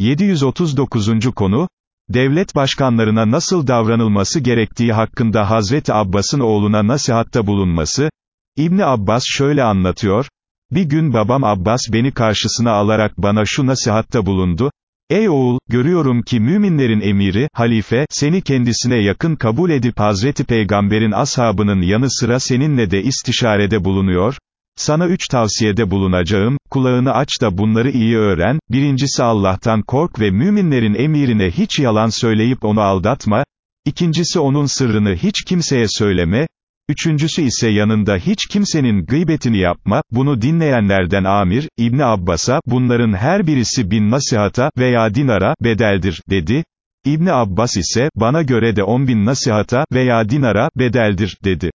739. konu, devlet başkanlarına nasıl davranılması gerektiği hakkında Hazreti Abbas'ın oğluna nasihatta bulunması, İbni Abbas şöyle anlatıyor, bir gün babam Abbas beni karşısına alarak bana şu nasihatta bulundu, Ey oğul, görüyorum ki müminlerin emiri, halife, seni kendisine yakın kabul edip Hazreti Peygamber'in ashabının yanı sıra seninle de istişarede bulunuyor, sana üç tavsiyede bulunacağım, kulağını aç da bunları iyi öğren, birincisi Allah'tan kork ve müminlerin emirine hiç yalan söyleyip onu aldatma, ikincisi onun sırrını hiç kimseye söyleme, üçüncüsü ise yanında hiç kimsenin gıybetini yapma, bunu dinleyenlerden Amir, İbni Abbas'a, bunların her birisi bin nasihata veya dinara bedeldir, dedi. İbni Abbas ise, bana göre de on bin nasihata veya dinara bedeldir, dedi.